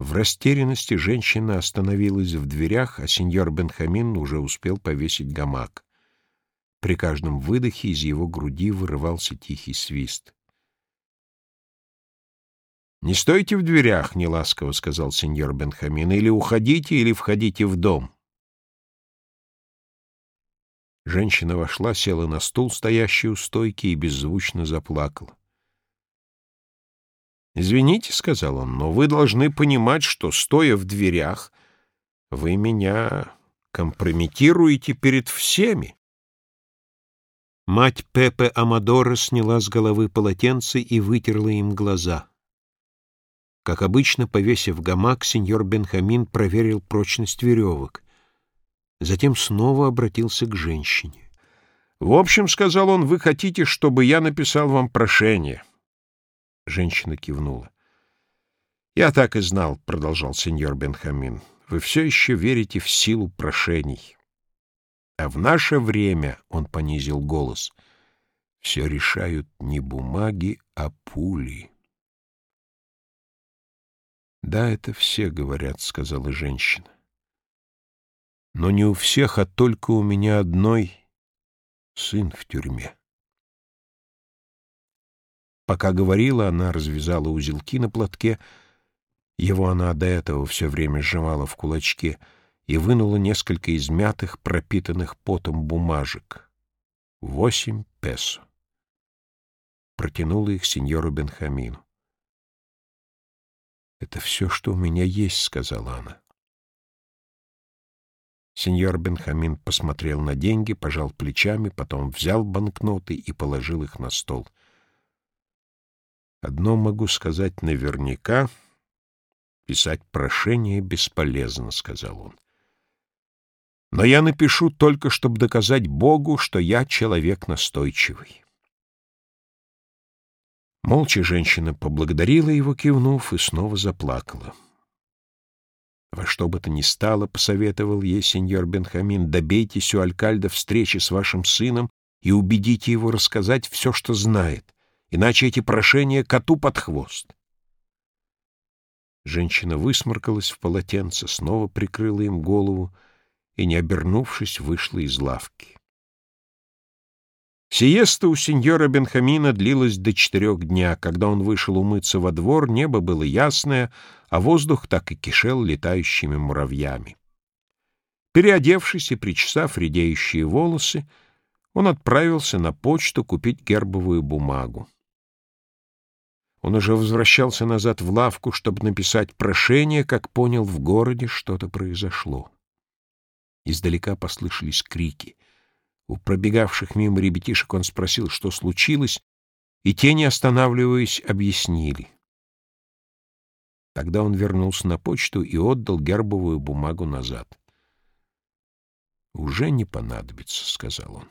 В растерянности женщина остановилась в дверях, а сеньор Бенхамин уже успел повесить гамак. При каждом выдохе из его груди вырывался тихий свист. «Не стойте в дверях», — неласково сказал сеньор Бенхамин, — «или уходите, или входите в дом». Женщина вошла, села на стул, стоящий у стойки, и беззвучно заплакала. «Извините», — сказал он, — «но вы должны понимать, что, стоя в дверях, вы меня компрометируете перед всеми». Мать Пепе Амадора сняла с головы полотенце и вытерла им глаза. Как обычно, повесив гамак, сеньор Бенхамин проверил прочность веревок. Затем снова обратился к женщине. «В общем, — сказал он, — вы хотите, чтобы я написал вам прошение?» Женщина кивнула. «Я так и знал», — продолжал сеньор Бенхамин. «Вы все еще верите в силу прошений». А в наше время, — он понизил голос, — все решают не бумаги, а пули. «Да, это все говорят», — сказала женщина. «Но не у всех, а только у меня одной сын в тюрьме». Пока говорила, она развязала узелки на платке, его она до этого все время сжимала в кулачке — и вынула несколько измятых, пропитанных потом бумажек. Восемь песо. Протянула их сеньору Бенхамину. «Это все, что у меня есть», — сказала она. Сеньор Бенхамин посмотрел на деньги, пожал плечами, потом взял банкноты и положил их на стол. «Одно могу сказать наверняка. Писать прошение бесполезно», — сказал он. Но я напишу только, чтобы доказать Богу, что я человек настойчивый. Молча женщина поблагодарила его, кивнув, и снова заплакала. Во что бы то ни стало, посоветовал ей сеньор Бенхамин, добейтесь у Алькальда встречи с вашим сыном и убедите его рассказать все, что знает, иначе эти прошения коту под хвост. Женщина высморкалась в полотенце, снова прикрыла им голову, и, не обернувшись, вышла из лавки. Сиеста у сеньора Бенхамина длилась до четырех дня. Когда он вышел умыться во двор, небо было ясное, а воздух так и кишел летающими муравьями. Переодевшись и причесав редеющие волосы, он отправился на почту купить гербовую бумагу. Он уже возвращался назад в лавку, чтобы написать прошение, как понял, в городе что-то произошло. Издалека послышались крики. У пробегавших мимо ребятишек он спросил, что случилось, и те, не останавливаясь, объяснили. Тогда он вернулся на почту и отдал гербовую бумагу назад. «Уже не понадобится», — сказал он.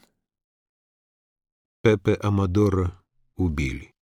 Пепе Амадора убили.